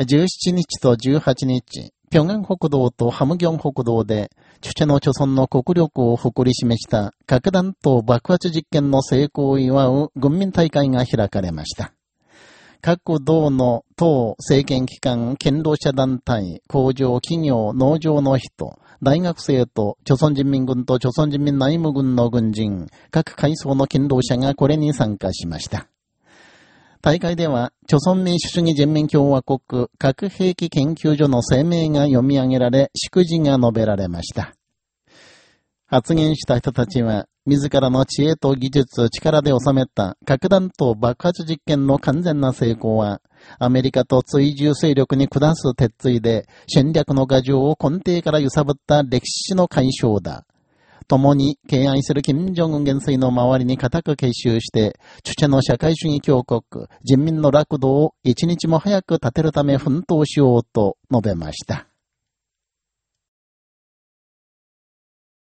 17日と18日、平安北道とハムギョン北道で、チュチェの貯村の国力を誇り示した核弾頭爆発実験の成功を祝う軍民大会が開かれました。各道の党、政権機関、堅労者団体、工場、企業、農場の人、大学生と、朝鮮人民軍と朝鮮人民内務軍の軍人、各階層の堅労者がこれに参加しました。大会では、朝鮮民主主義人民共和国核兵器研究所の声明が読み上げられ、祝辞が述べられました。発言した人たちは、自らの知恵と技術、力で収めた核弾頭爆発実験の完全な成功は、アメリカと追従勢力に下す鉄槌で戦略の牙城を根底から揺さぶった歴史の解消だ。共に敬愛する金正恩元帥の周りに固く結集して、著者の社会主義強国、人民の楽土を一日も早く立てるため奮闘しようと述べました。